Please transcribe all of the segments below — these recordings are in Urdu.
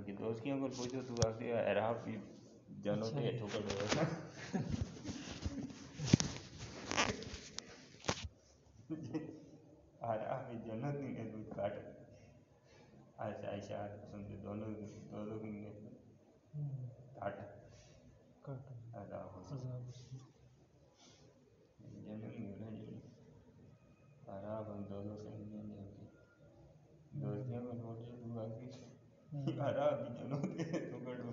کہ دوستیوں کو پوچھو تو آگے عراق بھی جانو تے ٹھوکر دو عراق بھی جنت نہیں ہے کوئی کاٹ۔ عائشہ عائشہ سمجھے دونوں دونوں کی کاٹ عذاب جنت نہیں ہونا جی عراق ہم دونوں سے نہیں ہوتی دوستیوں کو پوچھو تو آگے عراق بھی جانو تے ٹھوکر دو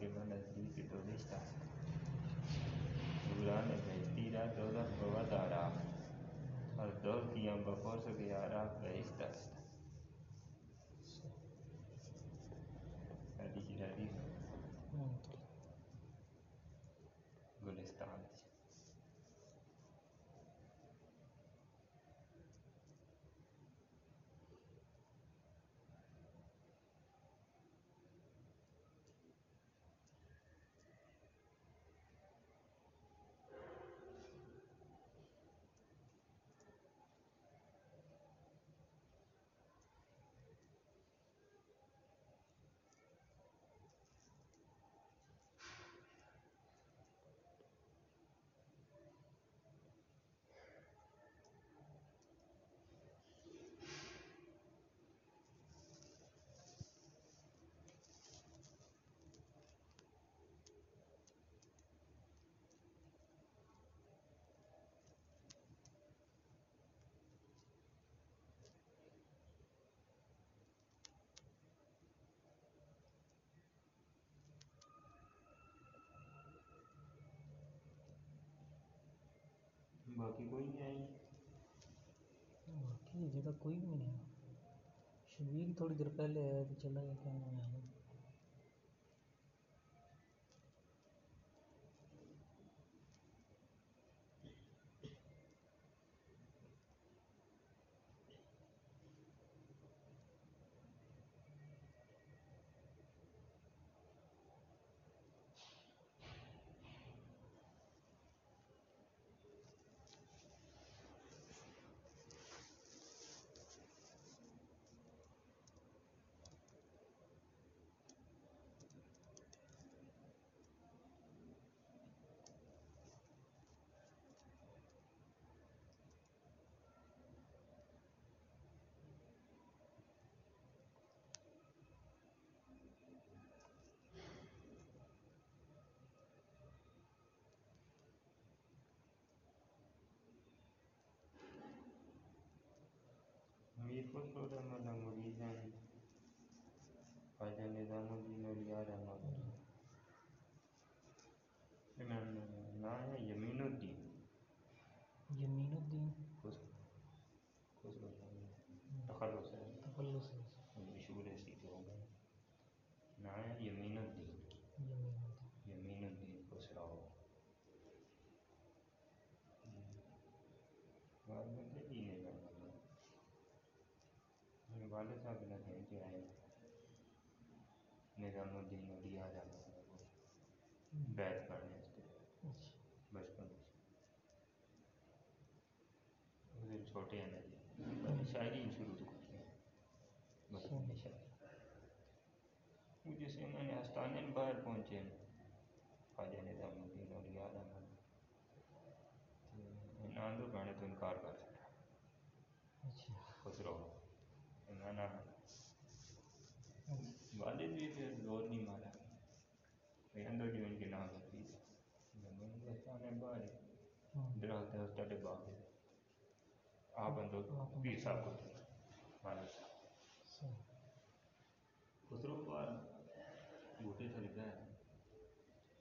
کے نزدیک تو رشتہ دوران بہتی را دوزخ بود آرا اور دور کیا بپوس گیا را بہشت باقی کوئی نہیں آئی باقی جگہ کوئی بھی نہیں ہے شبیر تھوڑی دیر پہلے آیا تو چلا گیا کہیں نہیں آیا میر خسرو رحمت اللہ مرید ہیں خواجہ نظام الدین اولیاء رحمت اللہ نام ہے یمین الدین یمین الدین خسرو تخلص ہے تخلص ہے مشہور ہے سی تو ہوگا نام ہے یمین الدین یمین الدین یمین الدین خسرو والد سے ہی نہیں کرنا والد صاحب نے کہیں کہ آئے نظام الدین رحمت اللہ کو بیعت کرنے اس اچھا بچپن اس دن چھوٹے ہیں نا جی شاعری شروع تو کرتے ہیں بچپن میں شاعری مجھے سے انہوں نے آستانے میں باہر پہنچے خواجہ نظام الدین اولیاء رحمت اللہ آندھو گانے تو انکار کر سکتا اچھا خسرو انہاں والد بھی پھر زور نہیں مارا جو ان کے نام درخت باغ آپ اندر پیر صاحب کو خسرو پار بوٹے تھے لکھا ہے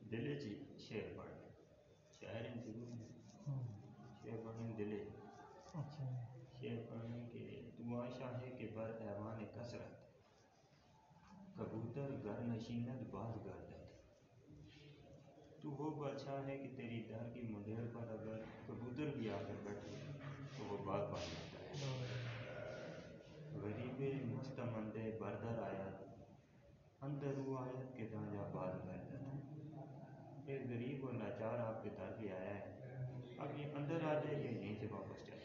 دلے چی اچھا ہے کہ تیری در کی مڈیر پر اگر کبوتر بھی آ کر بیٹھے تو وہ بات پا جاتا ہے۔ غریب مستمند بردر آیا، اندر وہ آیا کہ جہاں بات کرتا ہے۔ ایک غریب اور لاچار آپ کے در پہ آیا ہے۔ اب یہ اندر آ جائے یہ یہیں سے واپس چلے۔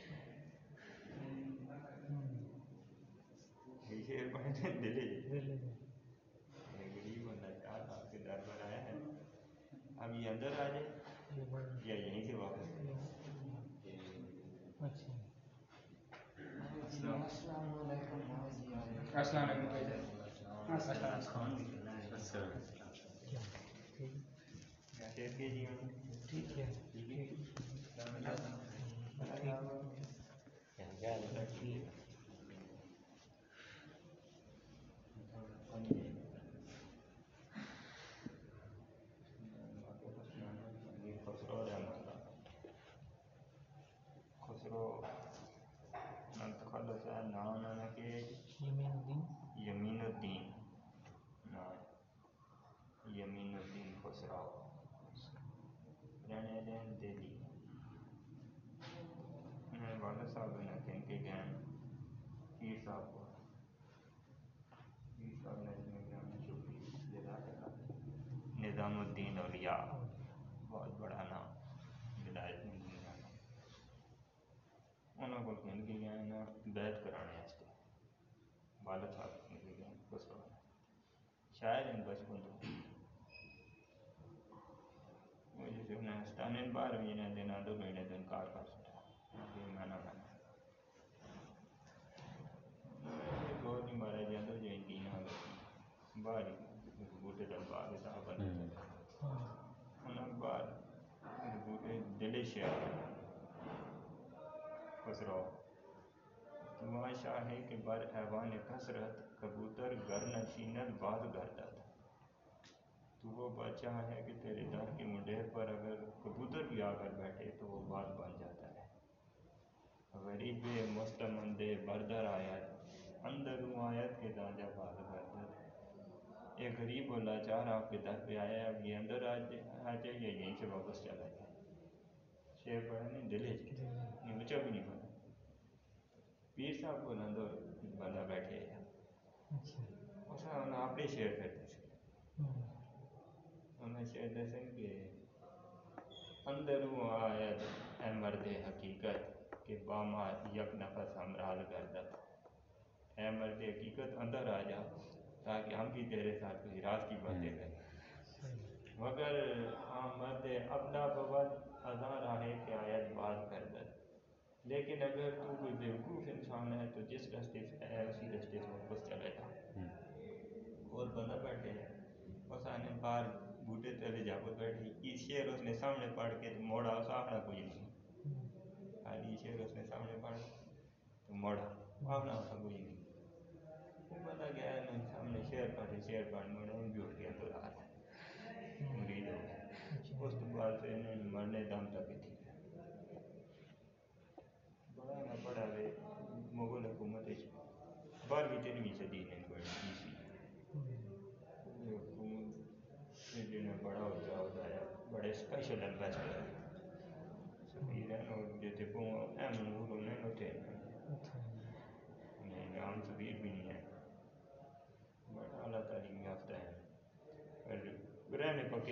یہ پڑھنے دلے ہم یہ اندر آ جائیں یا یہیں سے واپس السلام علیکم ٹھیک ہے ٹھیک ہے صاحب کو نظام الدین اولیاء۔ بہت بڑا نام۔ ولایت میں دنیا انہوں کو کہیں گے لیے نا بیت کرانے اس کو والد صاحب کے لیے بس شاید ان بچپن تو جیسے ہندوستان بارہ مہینے دینا دو مہینے دن کار کر bari rubuta da ba da abin wannan ba rubuta تو وہ بادشاہ ہے کہ تیرے در کے مڈیر پر اگر کبوتر بھی آ کر بیٹھے تو وہ باز بن جاتا ہے۔ غریب مستمند بردر آیت اندر آیت کے دانجہ باز گھر۔ یہ غریب و لاچار آپ کے در پہ آیا ہے اب یہ اندر آ جائیے یہیں سے واپس چلا جائے شعر پڑھا نہیں دلے نہیں اونچا بھی نہیں پڑھا پیر صاحب کو نندو بندہ بیٹھے اس اپنے شعر کرتے تھے انہیں شعر دیا کہ اندر ہوں آیت اے مرد حقیقت کہ باما یک نفس ہم ہمرال کردت اے مرد حقیقت اندر آ جا تاکہ ہم بھی تیرے ساتھ کچھ راز کی باتیں کریں۔ مگر ہاں، آمد اپنا ببد اذاں راہے کہ آیت باز کر دے۔ لیکن اگر تو کوئی بیوقوف انسان ہے تو جس رستے سے ہے اسی راستے سے واپس چلے جا اور بندہ بیٹھے ہیں اس آنے باہر بوٹے تلے جا کر بیٹھی۔ یہ شعر اس نے سامنے پڑھ کے موڑا اس آخنا کوئی نہیں۔ خالی یہ شعر اس نے سامنے پڑھ تو موڑا آخنا اس کچھ نہیں۔ بنا گیا ہے ہم نے شیئر پارٹی شیئر پارٹی میں انہوں نے جوڑ دیا تو رہا ہے۔ مرید ہو گیا۔ اس کے بعد سے انہوں نے مرنے دام تک ہی تھی۔ بڑا نہ بڑا رہے مغل حکومت اس بار بھی تیرے میں صدی نے کوئی نہیں سی حکومت سے جنہیں بڑا ہو جاؤ دایا بڑے سپیشل ایمبیسٹر ہے سفیر ہیں اور جیتے پوں ایم نور انہیں نوٹے ہیں۔ نام سے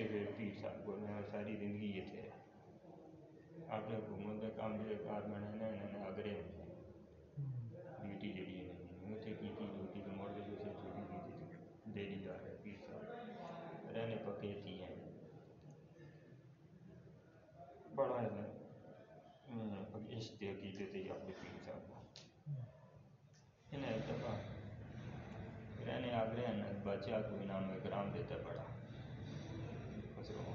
کے ہوئے پیر صاحب کو میں ساری زندگی یہ تھے۔ آپ نے حکومت کا کام میرے کار میں نے انہوں نے آگرے میں ڈیوٹی جڑی ہے مجھے کی تھی ڈیوٹی تو ماڈل جو سے چھوٹی کی تھی دے دی جا رہے پیر صاحب رہنے پکے تھی ہیں۔ بڑا ہے عشق کی عقیدت ہے اپنے پیر صاحب کو انہیں ایک دفعہ رہنے آگرے ہیں بچہ کو انعام اکرام دیتا پڑا کچروں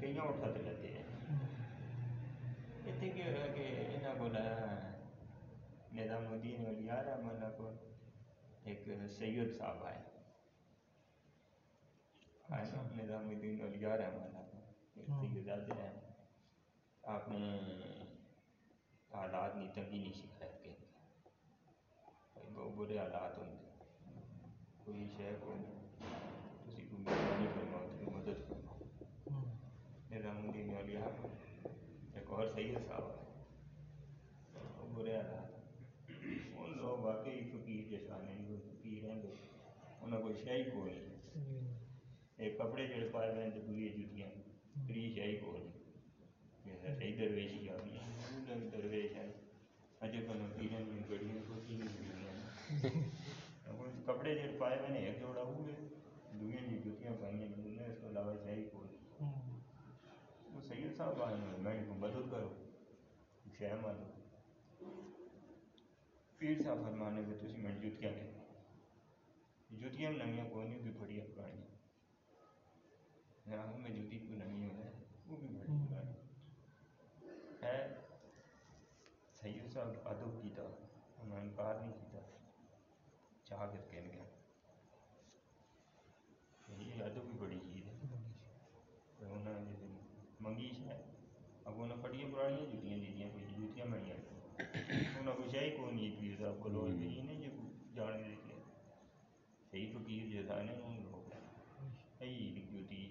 کئی اٹھتے لیتے ہیں۔ اتنے کی ہوا کہ یہاں کو نظام الدین ولی آ ملا کو ایک سید صاحب آئے۔ نظام الدین ولی آ ملا کو سید ہیں۔ آپ نے حالات نہیں تنگی نہیں شکایت کی بہت برے حالات ہوں کوئی شہر کو مدد کرنا میرا منڈی میں ابھی آپ ایک اور صحیح صاحب ہے برے آ رہا ان لوگ واقعی فقیر جیسا نہیں وہ فقیر ہیں انہیں کوئی شاہی کول نہیں ایک کپڑے جڑے پائے ہیں تو دوری جوتی ہیں تری شاہی کول نہیں صحیح درویش ہی آ گئی درویش ہے اجے کو نکیرن میں گڑیاں کو تین نہیں ہیں کپڑے جڑے پائے ہیں ایک جوڑا ہوئے دوئیں نہیں لڑکیاں پڑھی ہیں نے اس کے علاوہ ہے ہی کوئی وہ سید صاحب آئے ہیں میں ان کو بدل کرو شہ مانو پیر صاحب فرمانے کہ تھی میں جتیاں لے جتیاں نویاں کوئی نہیں بھی بڑی پرانی آخر میں جوتی کو نمی ہے وہ بھی بڑی پرانی ہے سید صاحب ادب کیتا انہوں نے انکار نہیں کیتا چاہ کر کے اب انہیں بڑیاں پرانیاں جوتیاں دیدیاں کوئی جوتیاں بڑیاں انہیں کوئی چاہی کو نہیں پیر صاحب کو لوگ بھی نہیں جو جان دے کے صحیح فقیر جو تھا نا ان لوگ صحیح جوتی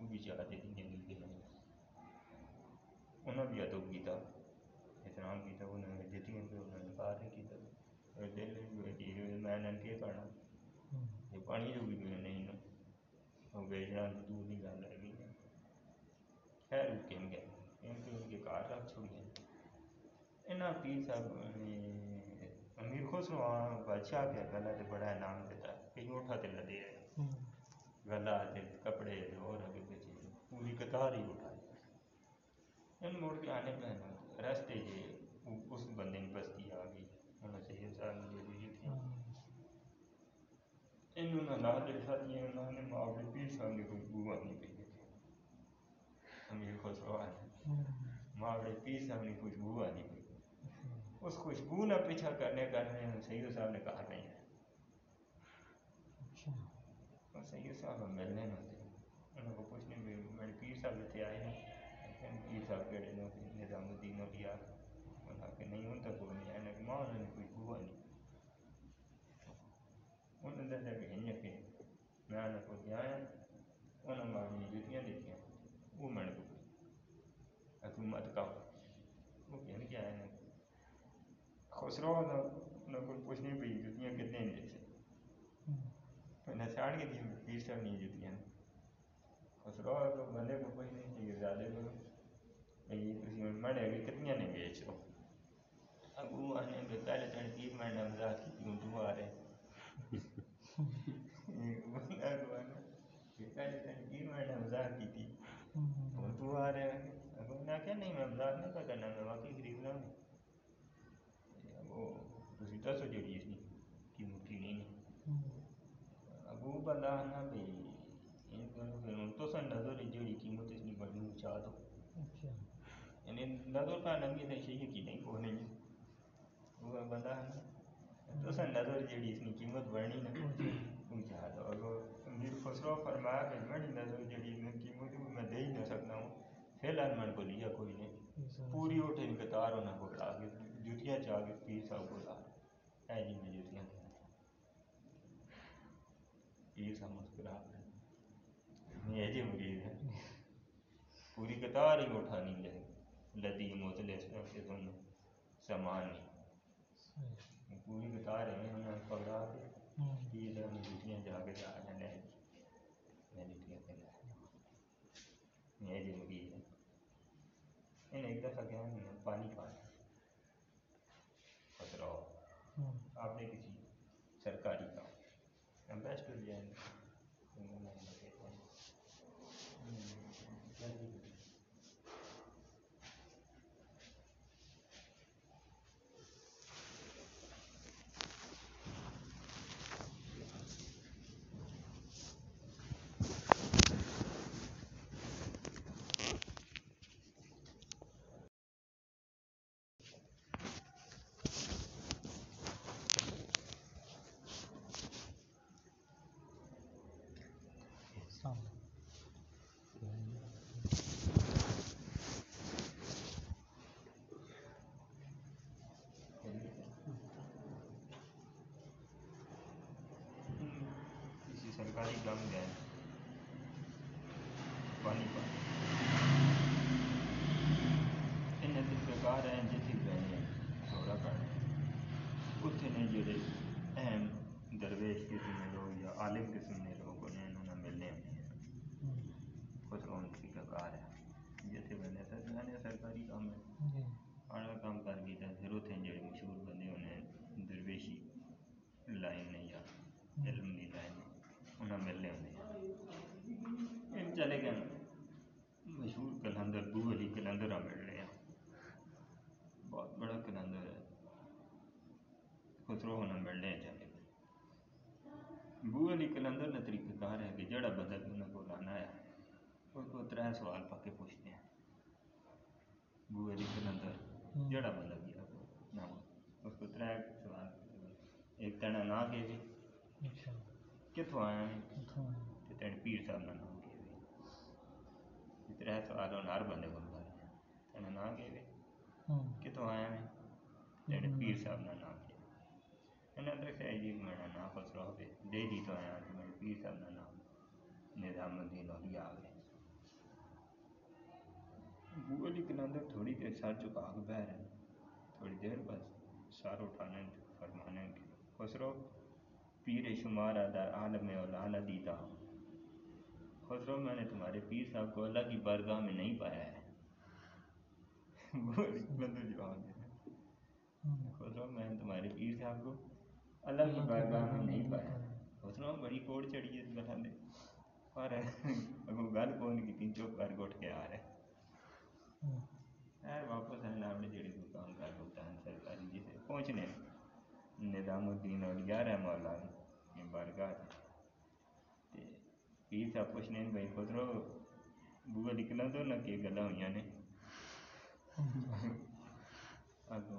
وہ بھی چاہتے تھے جنگل کے ہیں انہوں نے بھی ادب کیتا احترام کیتا انہوں نے جتیاں پہ انہوں نے انکار نہیں کیتا دل میں نے کیا کرنا یہ پانی جو بھی میں نہیں وہ بیچنا تو دور نہیں گل ہے خیر وہ کہیں گے ان کے ان کے کار رکھ چھوڑیے انہاں پیر صاحب نے امیر خسرو بادشاہ کیا گلا تے بڑا انعام دیتا کہیں اٹھا تے لدے ہے گلا تے کپڑے تے اور اگے پیچھے پوری قطار ہی اٹھائی ان موڑ کے آنے پہ راستے جے اس بندے کی بستی آ گئی انہوں نے سید صاحب نے جو دی تھی انہوں نے لا دے ساتھی انہوں نے معاوضے پیر صاحب نے کوئی بوا نہیں پی امیر خسرو آنے معاوضے پیر صاحب نے کچھ بوا نہیں پی اس خوشبو نہ پیچھا کرنے کرنے سید صاحب نے کہا نہیں ہے۔ اور سید صاحب ملنے نہ تھے انہوں کو پوچھنے میرے پیر صاحب اتنے آئے ہیں۔ پیر صاحب کہڑے نے نظام الدین انہوں کہ نہیں ان تک نہیں آئے کہ ماں انہوں نے۔ نہیں انہوں نے کہ میں انہوں کو آیا۔ انہوں نے جوتیاں دیکھیں وہ میں نے کو حکومت کا وہ کہنے کے آئے ہیں خسرو نہ کوئی پوچھنے بھی جوتیاں کتنے نے جیسے ساڑھ کے دن پیر صاحب نہیں جوتیاں خسرو کو بندے کو کوئی نہیں چاہیے زیادہ تسی ہن مڑے کہ کتنی نے بیچ دو ابو آنے کہ پہلے تن پیر میں نے مزاق کی تو آ رہے کو پہلے مزاق کی تھی تو آ رہے کہا نہیں میں مزاق نہیں پہ کرنا میں واقعی خریدنا ہوں وہ تسی دسو جڑی اس کی قیمت کی نہیں ابو بندہ آنا بھی ان کو پھر تو سن نظر جڑی قیمت اس کی بڑی چاہ دو یعنی نظر کا نمی ہے شیء کی نہیں کو نہیں وہ بندہ ہے تو سن نظر جڑی اس کی قیمت بڑھنی نہ وہ چاہ دو اور امیر خسرو فرمایا کہ بڑی نظر جڑی اس کی قیمت میں دے ہی نہ سکتا ہوں فی الحال من کو لیا کوئی نہیں پوری اٹھے ان قطار ہونا کو کھڑا کے جوتیاں چاہ کے پیر صاحب کو لا اے میں جوتیاں پیر صاحب مسکرا میں یہ مرید ہے پوری قطار ہی اٹھانی لے لدی موتلے سے تم سامان نہیں پوری قطار ہے نے پکڑا کے پیر صاحب نے جوتیاں جا کے جا جوتیاں پہ لے میں یہ مرید ہے ایک دفعہ کیا پانی پانا خطرہ آپ نے کسی سرکاری کام امبیسڈر جو ہے انہوں نے کہتے ہیں کسی سرکاری کام گئے پانی پانی انہیں تجربار ہیں جتھی پہنے دورہ کرنا اتنے نے جڑے اہم درویش قسم کے لوگ یا عالم قسم کے لوگ انہیں انہوں نے ملنے ہیں خود رون کی کار ہے جتھے بنے سر میں سرکاری کام ہے آنا کام کر گیا پھر اتنے جڑے مشہور بندے انہیں درویشی نہ ملنے ہوتے ہیں چلے گئے۔ مشہور کلندر دو علی کلندر مل رہے ہیں بہت بڑا کلندر ہے۔ خسرو ہونا مل رہے ہیں چلے۔ گئے بو علی کلندر نے طریقہ کار ہے کہ جڑا بدل انہوں کو لانا ہے۔ اس کو تر سوال پا کے پوچھتے ہیں۔ بو علی کلندر جڑا بدل گیا اس کو تر سوال ایک تین نہ کہ کتوں آیا تین پیر صاحب نے نہ۔ ತ್ರೇಸವಾದವನು ಆರು ಬಂದೆ ಗುರುಗಾರ ತನ್ನ ನಾಗೇವೆ ಕಿತ್ತು ಆಯಾ ಮೇ ਜਿਹੜੇ ਪੀਰ ਸਾਹਿਬ ਦਾ ਨਾਮ ਲਿਆ ਇਹਨਾਂ ਦਾ ਸਹਿ ਜੀ ਮੇਰਾ ਨਾਮ ਪਸਰਾ ਹੋਵੇ ਦੇ ਦੀ ਤੋਂ ਆਇਆ ਤੇ ਮੇਰੇ ਪੀਰ ਸਾਹਿਬ ਦਾ ਨਾਮ ਨਿਜ਼ਾਮੁਦੀਨ ਔਲੀਆ ਆਵੇ بولی کلندر تھوڑی دیر سر چکا کے بہ رہے تھوڑی دیر بس سار اٹھانے فرمانے کے خسرو پیر شمار ادر عالم اولا دیتا ہوں خسرو، میں نے تمہارے پیر صاحب کو اللہ کی بارگاہ میں نہیں پایا ہے۔ خسرو، میں نے تمہارے پیر صاحب کو اللہ کی میں نہیں پایا۔ خسرو، بڑی کوڑ چڑھی دے پر گل کون کی کر کے آ خیر، واپس نے جڑی کر ہے سرکاری جی جسے پہنچنے نظام الدین اور گیارہ مولا بارگاہ ಪೀಸ್ ಹಾಕ್ವಚ್ನೇನು ಬೈಕೋದ್ರು ಭೂಗೋಲಿಕ್ಕಿನದು నాకు గల అయ్యానే ಅದು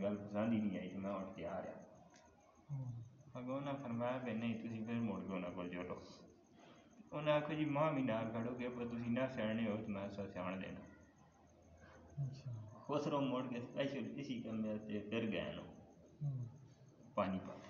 گل پسند ہی نہیں آئی تو میں اٹھ کے آ رہا اگو انہیں فرمایا بھائی نہیں تھی پھر مڑ گئے انہوں کو جوڑو انہیں آخو جی ماں بھی نال کھڑو گے پر تھی نہ سیانے ہو تو میں سو سیاڑ دینا خسرو مڑ کے اسپیشل اسی کمرے سے پھر گئے نو پانی پت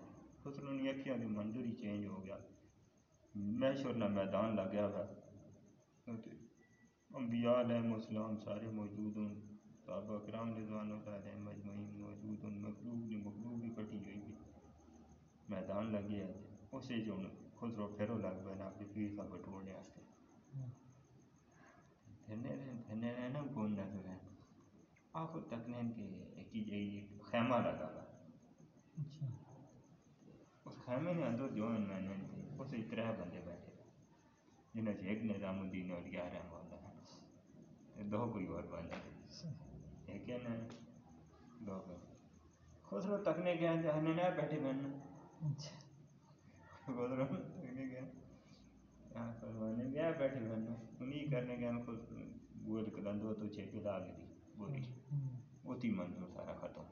خسرو نے آخیا کہ ہی چینج ہو گیا۔ میں نہ میدان لگا ہوا انبیاء علیہ السلام سارے موجود ہوں صحابہ کرام رضوان علیہ مجمعین موجود ہوں مغلوب نے مغلوب بھی کٹی ہوئی بھی میدان لگے ہے۔ اسے جو خسرو پھیرو لگ پہ آپ کے پیر کا بٹورنے واسطے پھرنے رہے پھرنے رہے نا گھومنا پھر آپ تک نے کہ خیمہ لگا ಫ್ಯಾಮಿಲಿ ಅಂದು ಜೀವನ ನಾನು ಹೊಸ ಈ ತರಹ ಬಂದೇ ಬಂದೆ ಇನ್ನು ಹೇಗೆ ನಿಜಾಮುದ್ದೀನವ್ರಿಗೆ ಆರಾಮಲ್ಲ ದೋಗುರಿಯವ್ರು ಬಂದರು ಯಾಕೆನ ದೋಗ خسرو تکنے گیا جہاں نہ بیٹھی بہن خسرو تکنے گیا یہاں کروانے گیا بیٹھی بہن انہیں کرنے گیا خود گول کلند ہو تو چھپی لا گئی گوری اتی منظور سارا ختم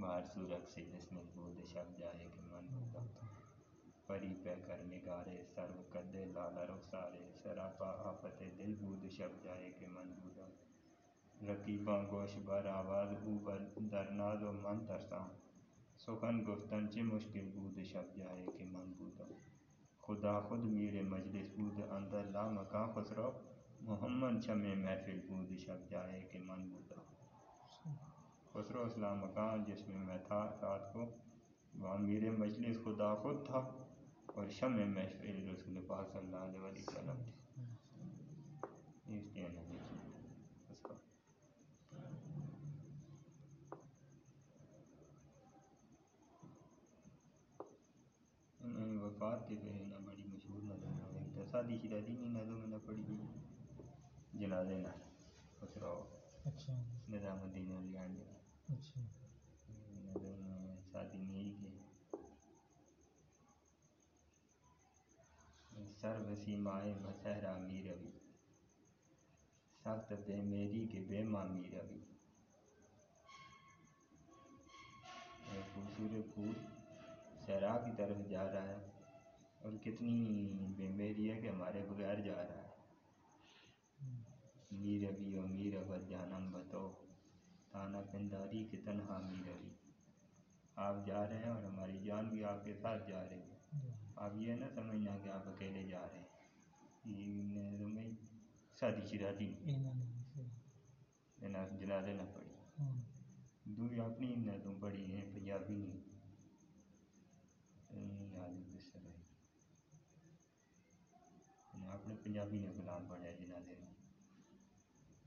بہار سورج سے جس میں بود شب جائے کہ من بودا۔ پری پہ کر نگارے، سرو کدے لالا رخسارے سراپا آفت دل بود شب جائے کہ من بودا۔ رقیباں گوش بر آواز اوپر درناز و من ترساں۔ سخن گفتن چه مشکل بود، شب جائے کہ من بودا خدا خود میرے مجلس بود، اندر لا مکان خسرو۔ محمد چم محفل بود، شب جائے کہ من بودا خسرو اسلام مکان جس میں میں تھا، رات کو۔ وہاں میرے مجلس خدا خود تھا اور شم محفل رسول پاک صلی اللہ علیہ وسلم۔ تھی اس لیے نہیں اس کو نے وفات کے نہ بڑی مشہور ایک دسا شادی شدادی نہیں نظم نہ پڑی گئی جنازے نہ خسرو۔ اچھا۔ نظام الدین علیان اچھا۔ نظم شادی نہیں کی سر وسیمائے بسہرا می روی سخت بے میری کے بے ماں می روی ایک خوبصورت پھول صحرا کی طرف جا رہا ہے۔ اور کتنی بے میری ہے کہ ہمارے بغیر جا رہا ہے۔ می روی و می رود جانم بتو تانا پنداری کے تنہا می روی آپ جا رہے ہیں اور ہماری جان بھی آپ کے ساتھ جا رہی ہے۔ آپ یہ نہ سمجھنا کہ آپ اکیلے جا رہے ہیں۔ شادی جناز جنازے نہ پڑی دوئی اپنی نہ تم پڑھی ہیں پنجابی نہیں نہیں یاد بسر ہے میں اپنے پنجابی نے غلام پڑھا جنازے میں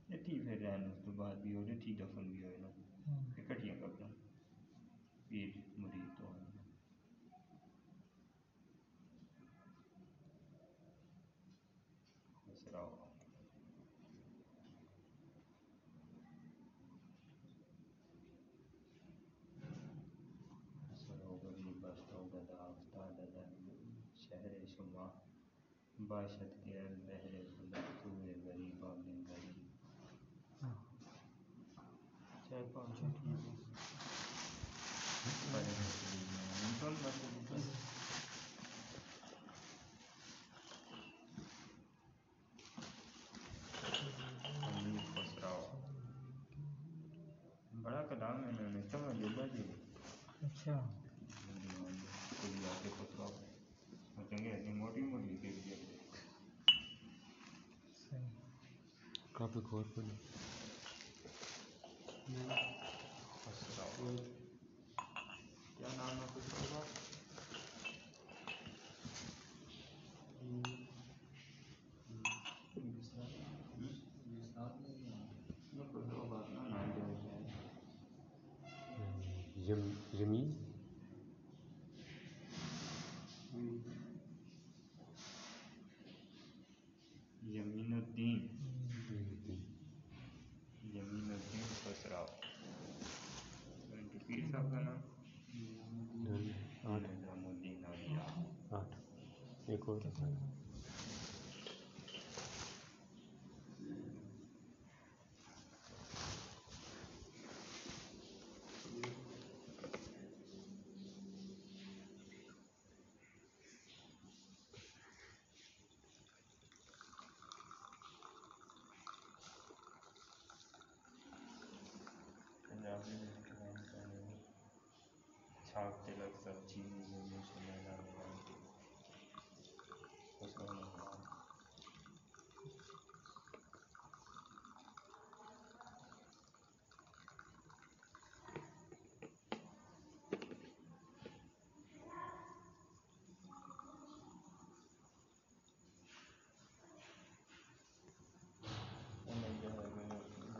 اتھی پھر رہن اس تو بعد بھی اور اتھی دفن بھی ہوئے نا اکٹھیاں قبریں پیر مرید تو ہیں خسرو خسرو گلی بستو گدا افتاد در شہر شما باشد کے البحر بلستوئے غریبا من غریب۔ چائے پانچ ٹھیک ہے پڑھے مسلم بڑا کلام ہے انہوں نے سمجھ لیتا جی،, جی۔ اچھا کوئی آ کے خسرو وہ چنگے اتنی موٹی موٹی کے لیے صحیح کافی غور پر خسرو کیا نام ہے خسرو کا یہ خسرو کا اپنا نام جو ہے یمین یمین الدین یمین الدین خسرو سنٹو پیر صاحب کا نام آٹھ نظام الدین اولیاء آٹھ ایک اور پنجابی میں کلام کرنے میں چھاپ سب چینی میں مجھ لینا نظام کی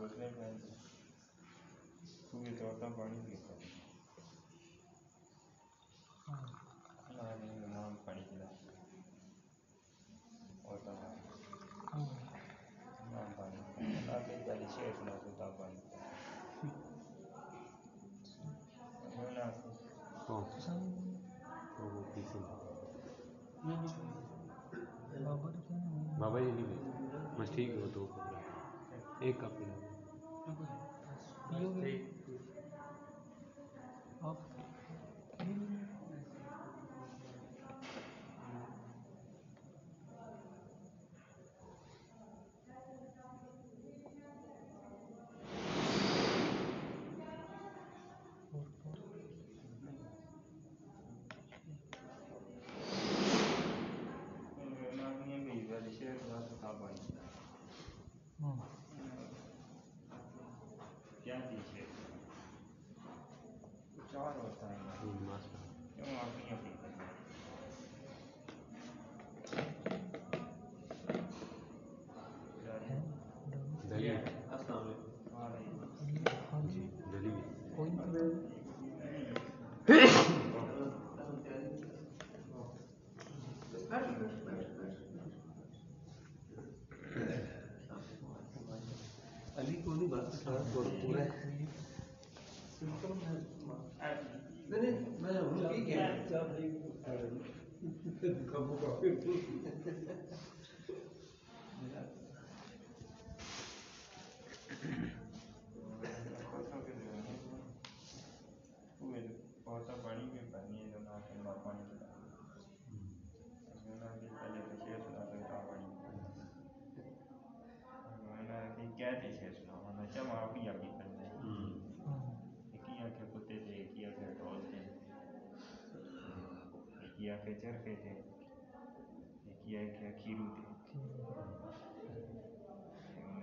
گزرے پہن پانی پیتا ہوتا ہے پہلے شیر سنا پانی وہ پیچھے بابا جی نہیں بس ٹھیک ہے وہ دو کپڑے ایک کپ میں یکیاké چرخے تھے یکیاké ખીરું تھے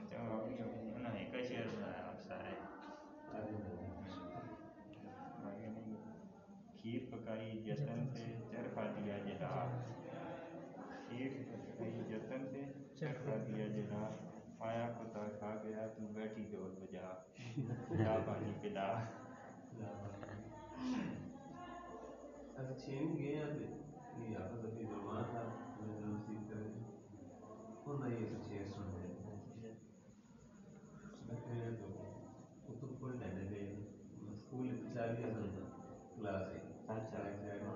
جواب આપ્યો ના એક જ સારા کھیر پکائی جتن سے چرخا دیا جلا کھیر پکائی جتن سے چرخا دیا جلا پایا پتا کھا گیا تو بیٹھی دور بجا لا پانی پلا اچھین گیا تے یہ آفت اپنی زبان ہے میں نصیب کرے اور نہ یہ اچھے سن رہے تو تو کوئی نہیں دے اسکول کلاس ہے اچھا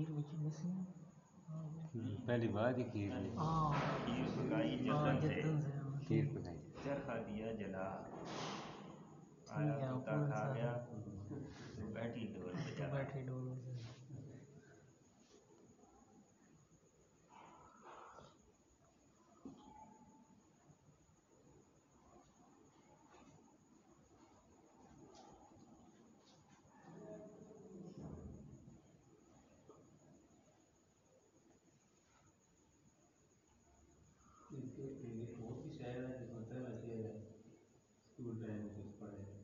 کھیر بھی کھیلنے پہلی بار ہی کھیر ہاں کھیر پکائی جتن سے کھیر پکائی چرخا دیا جلا آیا کتا کھا گیا بیٹھی ڈول بجا بیٹھی ڈول بجا اس کے بہت ہی شہر ہیں جو اسکول ٹائم پڑھے۔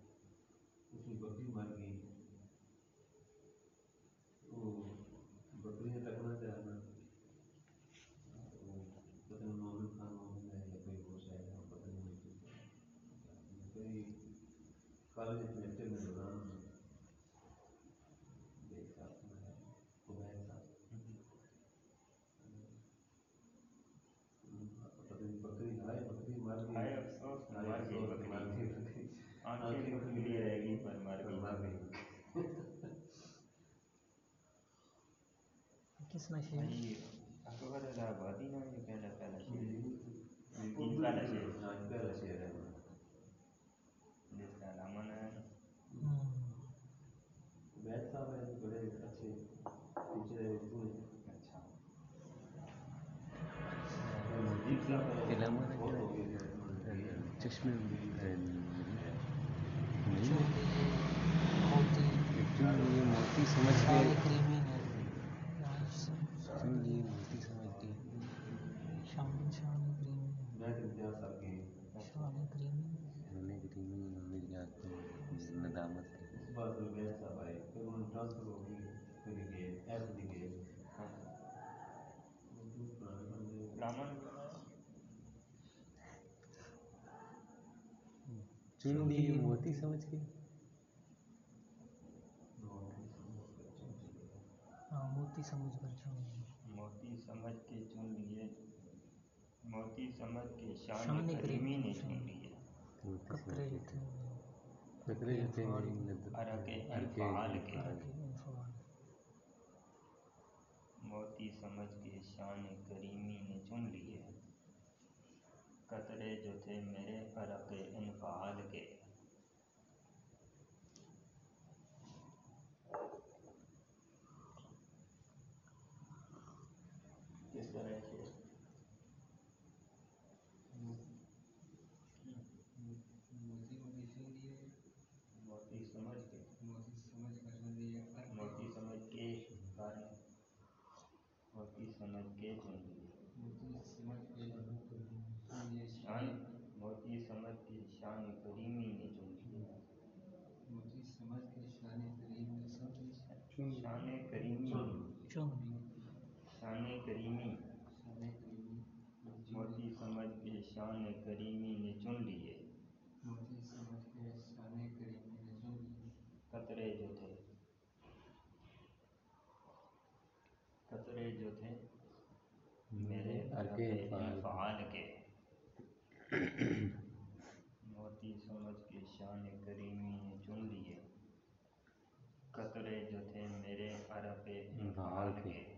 اسم شیر چشمے موتی سمجھ گئے چنڈی موتی سمجھ کے موتی سمجھ کر چن موتی سمجھ کے چن لیے موتی سمجھ کے شان کریمی نے چن لیے موتی سمجھ کے شان کریمی نے چن لیے قطرے جو تھے میرے فرق انفعال کے۔ کریمی موتی سمجھ کے شان کریمی نے چن لیے۔ قطرے جو تھے۔ قطرے جو تھے۔ میرے فعال۔ کے۔ موتی سمجھ کے شان کریمی نے چن لیے۔ قطرے جو تھے میرے عرب فعال کے۔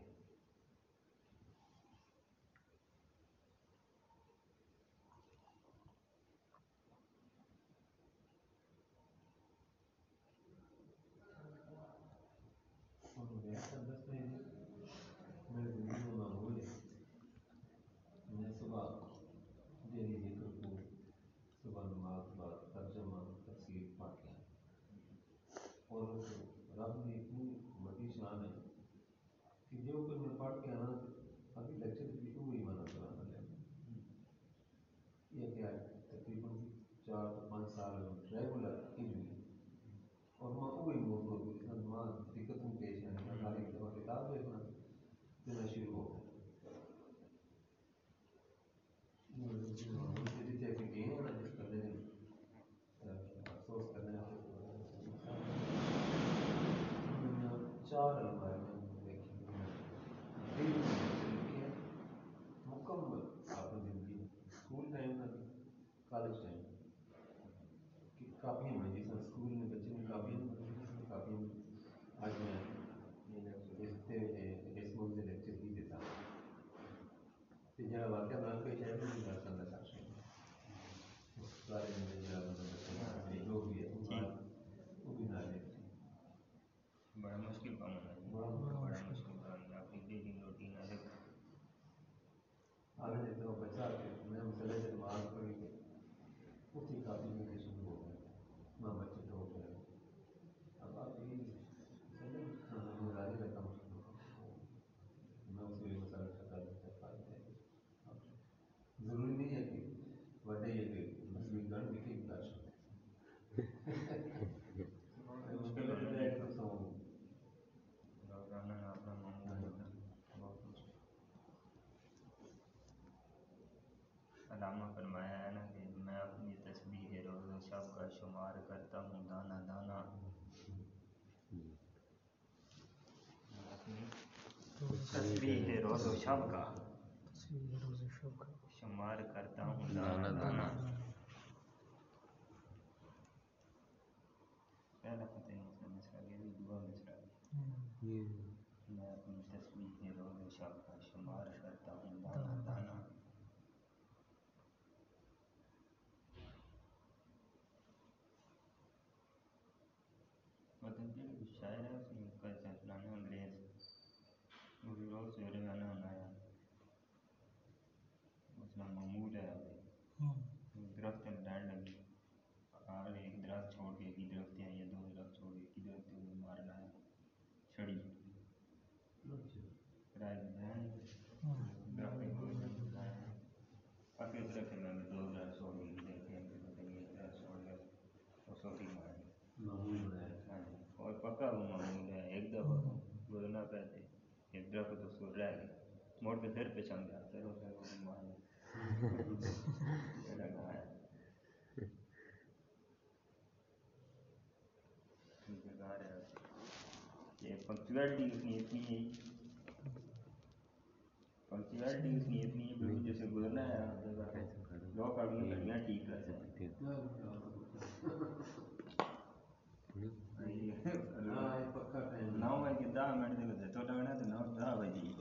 سب کا شمار کرتا ہوں۔ دانا دانا۔ موڑ کے پھر پہچان گیا ہے۔ نو بجے دہ منٹ دے تو نو دہ بجے۔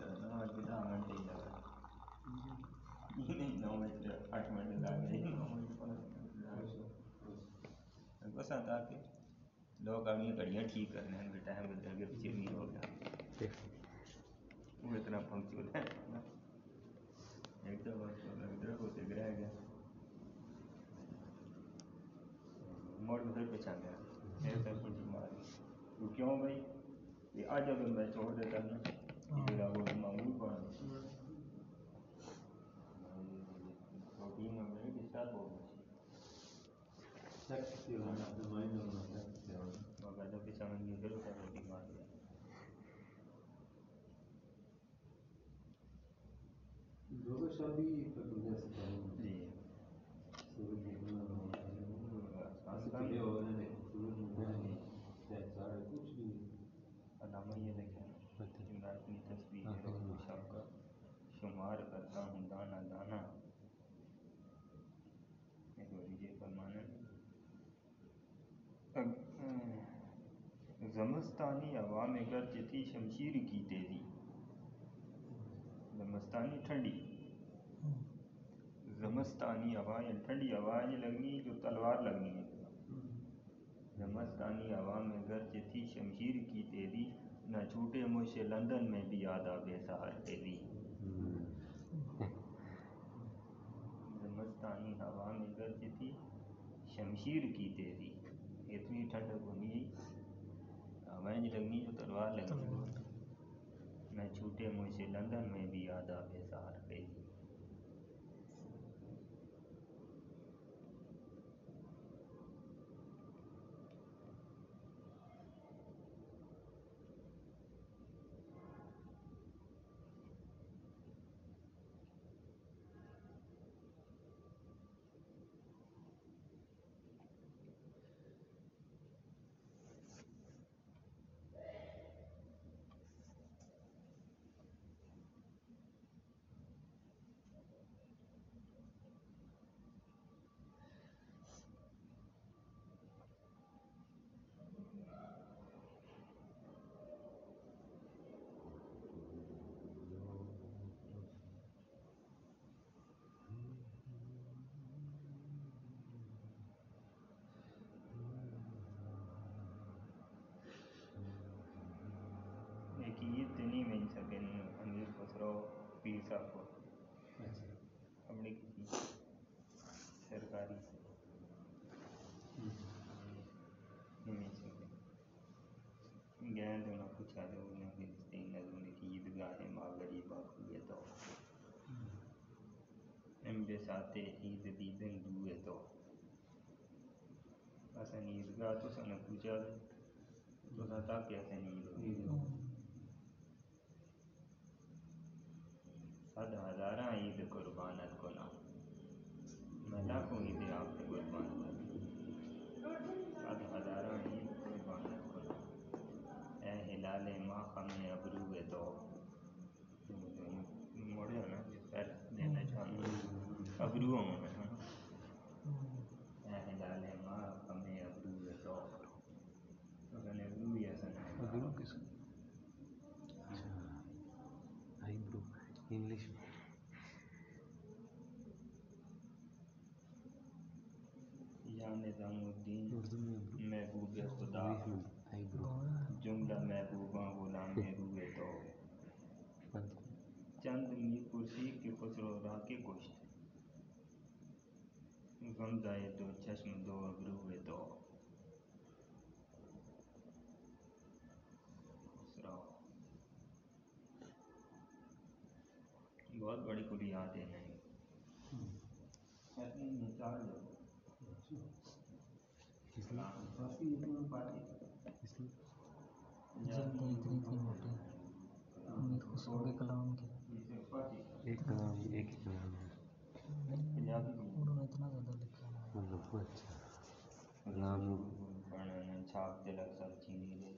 نو گیا پھر کیوں بھائی یہ آج اگر میں چھوڑ دیتا ہوں Thank you. زمستانی ہوا میں گرج تھی شمشیر کی تیزی۔ زمستانی ٹھنڈی۔ زمستانی ہوا یا ٹھنڈی ہوا یہ لگنی، جو تلوار لگنی ہے۔ زمستانی ہوا میں گرج تھی شمشیر کی تیزی، نہ چھوٹے مجھ سے لندن میں بھی یاد آ بے سہار تیزی۔ زمستانی ہوا میں گرج تھی شمشیر کی تیزی، اتنی ٹھنڈک ہونی ہوائیں جو لگنی جو تلوار لگنی نہ چھوٹے مجھ سے لندن میں بھی یاد آ بے سہار تیزی ایک عید تو نہیں مل سکے امیر خسرو پیر صاحب کو۔ اپنی کسی سرکاری۔ نہیں مل سکے گئے تو انہیں پوچھا تو انہیں کہ تین نظم کی عید گاہ ماں غریبا کھوئے تو۔ ایم بے ساتے عید دیدن دوئے تو۔ اسن عید گاہ تو سن پوچھا تو سن تاکہ اسن عید ہوئی صد ہزارہ عید قربانت کو نہ میں لاکھوں عید آپ سے قربان صد ہزارہ عید قربانت کو نہ اے ہلال ماہ خم ابرو تو موڑے ہونا پیر دینا چاہوں ابرو ہوں میں اے ہلال ماہ خم ابرو تو اگر ابرو ہی ایسا ابرو کس آئی برو انگلش میں یا ابرو محبوب خدا جملہ محبوبہ غلام روئے تو۔ چند میر کرسی کے خسرو راہ کے گوشت۔ غم زائے دو چشم دو ابروئے تو خسرو بہت بڑی کلی یاد ہے نہیں ایسے ہی چار لوگ کس میں کافی اتنا پارٹی اس میں جلد اتنی تھی موٹی کے کلام کی ایک کلام ایک ہی کلام ہے۔ انہوں نے اتنا زیادہ لکھا ہے۔ مطلب اچھا کلام پڑھنا چھاپ تلک سب چینی دے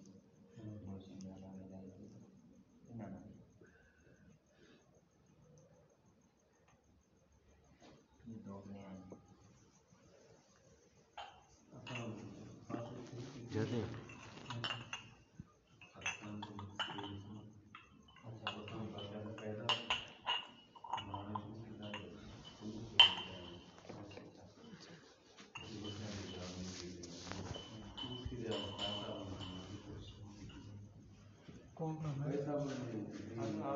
دو کون پڑھنا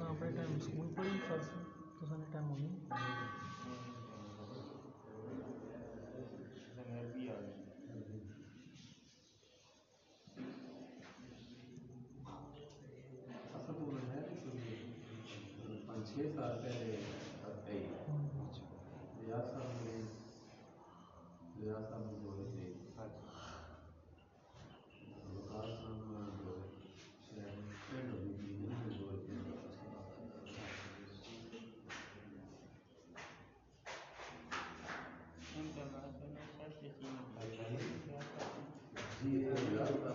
اپنے ٹائم سکون پہ ٹائم آپ چھ سال Gracias.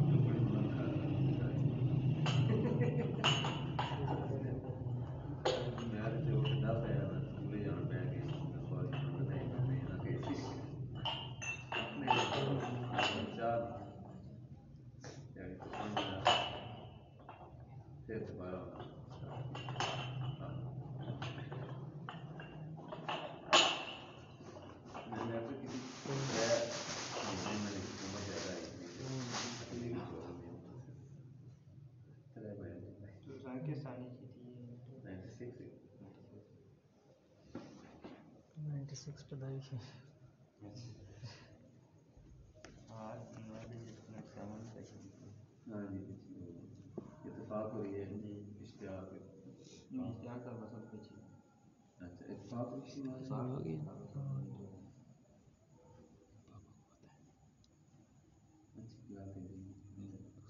ٹوینٹی سکس پہ تاریخ ہے۔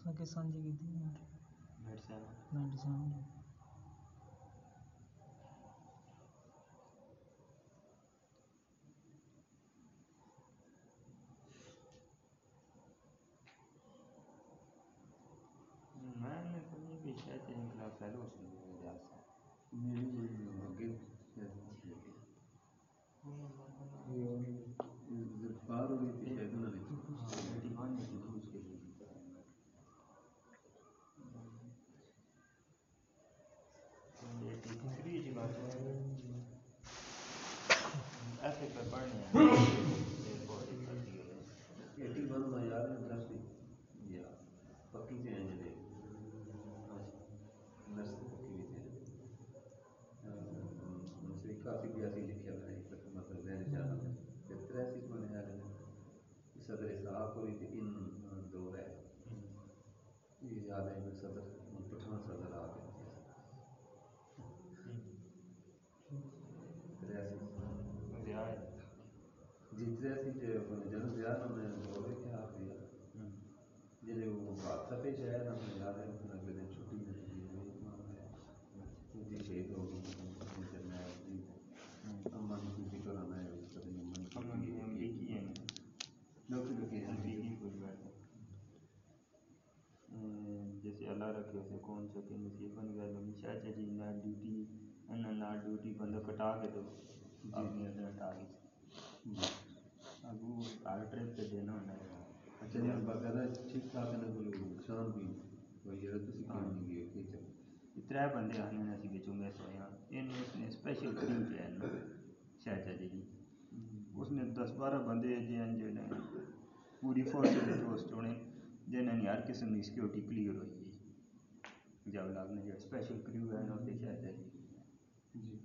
پاکستان جی کی تھی۔ Ninety seven. la luz. سے رکھے اسے کون سا کہ نصیب بن گیا لوگ چاچا جی نہ ڈیوٹی نہ نہ ڈیوٹی بندہ کٹا کے تو اپنی ادھر ہٹا گئی ابو ہر ٹرپ پہ دینا ہونا ہے۔ اچھا جی باقاعدہ ٹھیک ٹھاک ہے کوئی نقصان بھی یار تسی کیوں نہیں گئے کہ چل ترے بندے آنے نے سی بچوں میں سویا ان اس نے اسپیشل کریو پہ نا۔ چاچا جی جی۔ اس نے دس بارہ بندے جو نے پوری فورس کے ہونے جنہوں نے ہر قسم کی سیکورٹی کلیئر ہوئی۔ ہے جب لگ نے جو اسپیشل کریو ہے نا اس چاچا جی۔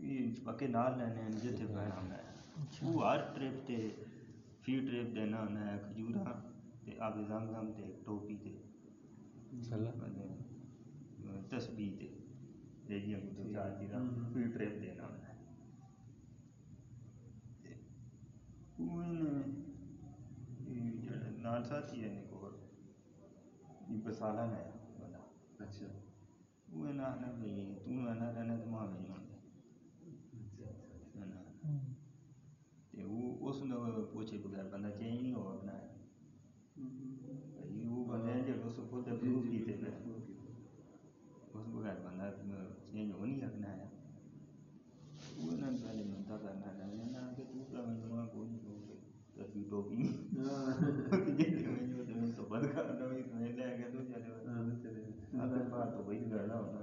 یہ پکے نال لینے ہیں جتھے پہ ہونا ہے۔ وہ ہر ٹرپ تے فی ٹرپ دینا ہونا ہے کھجورا تے آب زم زم تے ٹوپی تے۔ تسبیح تے۔ جی کو دو چار چیزاں فی ٹرپ دینا ہونا ہے۔ جڑا نال ساتھی ہے نکو یہ بسالہ نہ بندہ اچھا وہ نہ نہ بھی تو نہ رہنا تو ماں بھی نہیں تے وہ اس نے پوچھے بغیر بندہ چینج نہیں ہوا اپنا وہ بندے ہیں جو اس خود اپروو کیتے پہ اس بغیر بندہ چینج ہو نہیں سکنا ہے وہ نہ پہلے منتا کرنا ہے میں نہ کہ تو کا کوئی نہیں ہو تصویر ٹوپی نہیں جتنے میں جو تو تو بد کر دو اس میں لے کے تو چلے ہاں چلے اگر بات تو وہی گڑا ہونا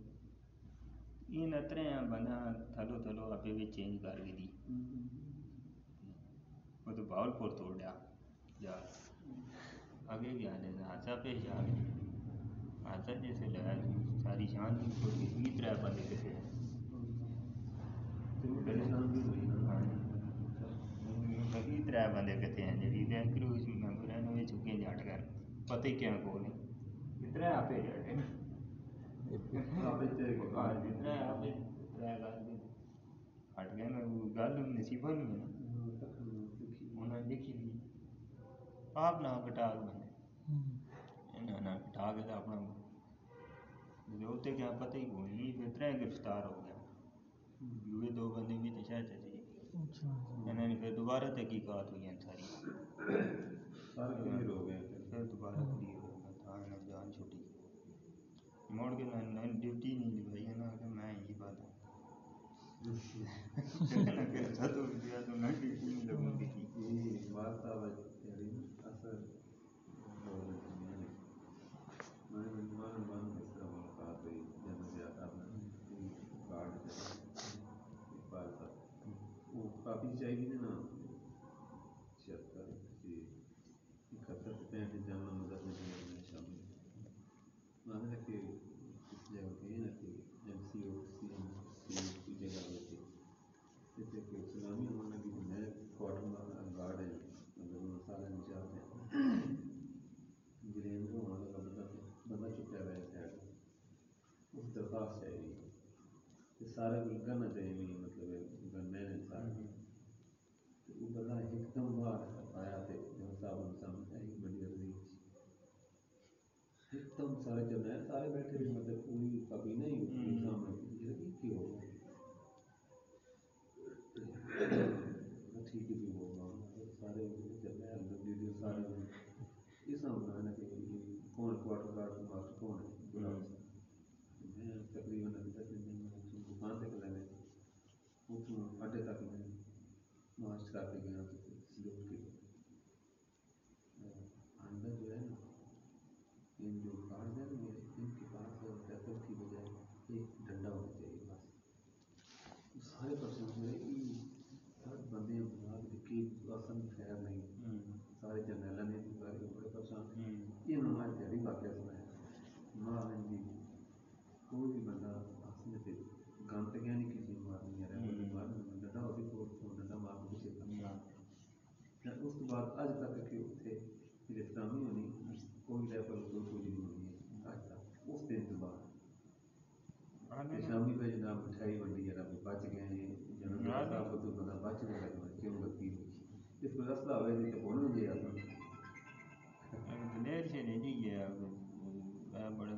کرنے یہ اتنے بندہ تھلو تھلو آپ بھی چینج کر گئی وہ تو باول پور توڑ لیا جا۔ آگے گیا نے حادثہ پیش آ گیا حادثہ جیسے لگا ساری شان کی کے۔ بھی بندے ہیں ہوئی نا۔ بقی ترے بندے کتے ہیں۔ جی رینک کرو اس میں ہیں وہ چکے جٹ کر۔ پتہ ہی کیا کو نہیں آپ ہی ہٹ گئے وہ گل نصیبہ نہیں ہے انہوں نے لکھی دی آپ نہ کٹا کے بنے انہوں نے اپنا کیا پتہ ہی کوئی نہیں پھر ترے گرفتار ہو گیا دوے دو بندے بھی تے شاید انہوں نے پھر دوبارہ تحقیقات ہوئی ہیں ساری سارے ہو گئے پھر دوبارہ کلیئر ہو گیا تھا انہوں نے جان چھوٹی موڑ کے میں نے ڈیوٹی نہیں نبھائی ہے نا کہ میں یہی بات ہے۔ تو دیا تو میں ڈیوٹی نہیں لگوں گی یہ بات تھا یاری اثر میں نے مان مان اس طرح ملاقات ہوئی جب میں گیا تھا اپنا کارڈ بات تھا وہ کافی چاہیے نا چھہتر اکہتر پینٹ جامع مدد میں شامل میں نے کہ جگہ پہ نا کہ ایم سی او سی ایم سی کی جگہ پہ تھی جیسے کہ سلامی ہونے لگی تو میں کوارٹر گارڈ ہے اندر سارے انچارج ہیں گریندر ہونے لگا بندہ بندہ چکا ہوا ہے سائڈ اس درخواست چاہیے کو گنا چاہیے مطلب وہ بندہ ایک دم باہر آیا جو صاحب نے سامنے ایک بڑی عرضی سارے جب میں سارے بیٹھے مطلب کوئی کبھی نہیں سامنے کی ہو گیا ٹھیک ہی بھی ہوگا سارے جب میں اندر ویڈیو سارے یہ سامنا ہے نا کہ کون کوارٹر گارڈ ماسٹر کون ہے میں تقریباً ابھی تک میں دکان تک لگے اس اڈے تک میں مارچ کر کے گیا اندر جو ہے نا ان جو نا ان کے پاس پیپر کی بجائے ایک ڈنڈا ہونا چاہیے بس۔ سارے پرسن جو ہے کہ ہر بندے کی خیر نہیں۔ سارے جنرل نے بھی سارے بڑے پریشان یہ واقعہ سنایا نے جی کوئی بھی بندہ اصل پہ گان تک نہیں بعد اج تک کہ اتنے گرفتانی ہونی کوئی لیول کوئی نہیں ہونی اج تک اس دن تو بعد۔ شامی کا جناب مٹھائی ونڈی جناب بچ گئے ہیں۔ جناب صاحب تو بندہ بچ گیا لیکن کیوں اس کو رسلا ہوئے نہیں تو بولو جی اصل دلیر سے نہیں جی گیا بڑے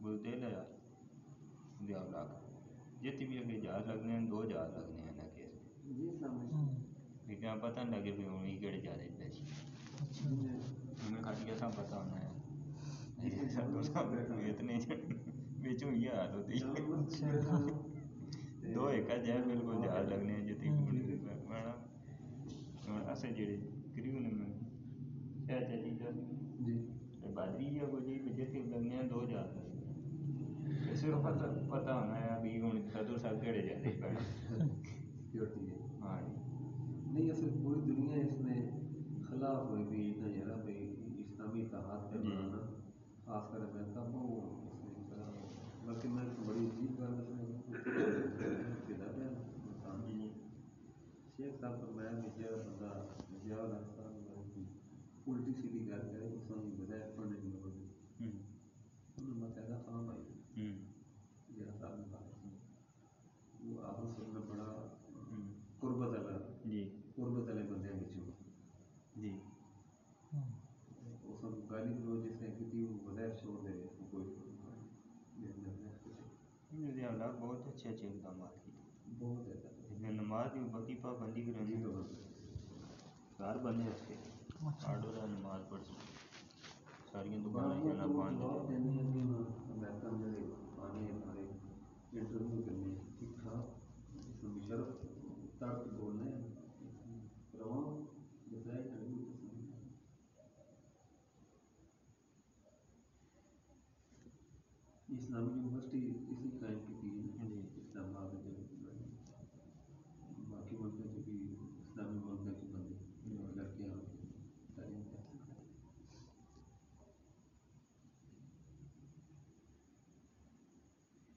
بولتے لیا دیاب لاکھ۔ جتنی بھی اگے جا سکتے ہیں دو جا سکتے ہیں نا سامنے لیکن چاہیے جی لگنے دو پتہ ہونا نہیں اصل پوری دنیا اس میں خلاف ہوئی بھی اتنا یار بھائی اسلامی اتحاد کا جی۔ بنانا خاص کر امریکہ ہے۔ بلکہ میں بڑی عجیب بات جی شیخ صاحب کو میں بھیجا بندہ جاؤ راستہ الٹی سیدھی گل کرے اس نے بجائے پڑھنے کی لوڑ نہیں ہوں انہوں نے بتایا ہاں بھائی ہوں جہاں صاحب نے کہا وہ آپس میں بڑا ہوں قربت والا جی قربت والے بندے بچوں جی ہوں اس نے گالی گلوچ جس نے کی تھی وہ بغیر شور دے وہ کوئی اللہ بہت اچھے اچھے اقدامات کیے بہت میں نماز بھی بقی پابندی گھر بنے رکھے اچھا۔ آڈو رہا نماز پڑھ سی ساری دکانیں جانا بند جواب دینے ہیں کہ امریکہ میں جڑے آنے ہمارے انٹرویو کرنے ٹھیک ٹھاک اس میں مشرف تک بولنے رواں بتائے انٹرویو اسلامی یونیورسٹی اسی قائم کی تھی جی اسلام آباد میں باقی ملک جو بھی اسلامی ملک میں جو بندے لڑکیاں تعلیم حاصل کریں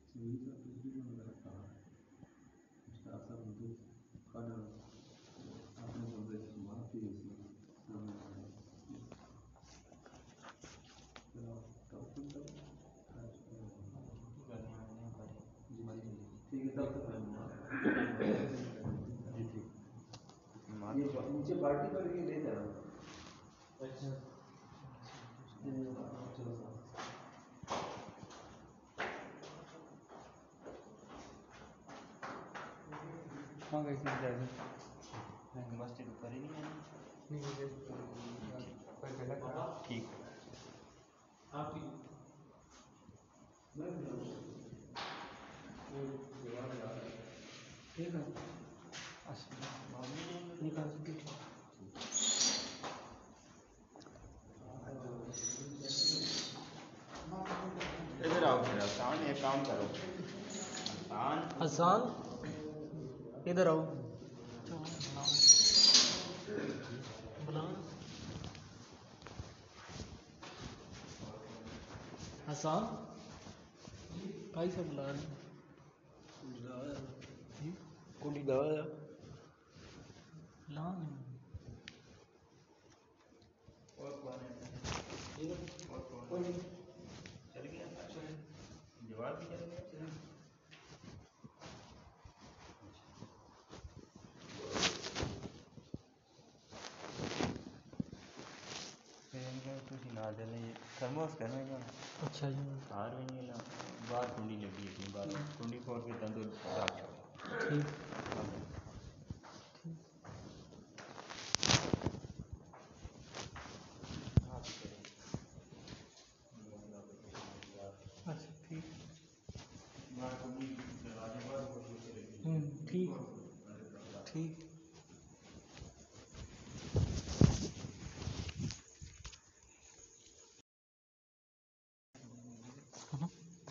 سوئی کا تجربہ وغیرہ کہا مشتاق صاحب مجھے کھانا اپنے بندے سے معافی اسی سامنے آیا چلو توفیق دو ٹھیک ہے تب تک میں جی ٹھیک یہ نیچے پارٹی پر یہ لے جا رہا ہوں چلو ہاں گئی تھی مسجد ٹھیک۔ ٹھیک۔ ہے۔ ادھر آؤ پھر آسان ایک کام کرو۔ آسان۔ حسان ادھر آؤ۔ حسان کائی سے بلا رہے کوئی لا اور ہے اور کون ہے چل گیا جواب بھی چل گیا تھرموس اچھا جی۔ باہر بھی نہیں لا باہر کنڈی لگی ہے باہر کنڈی کھول کے تندور رکھ چھوڑ ٹھیک۔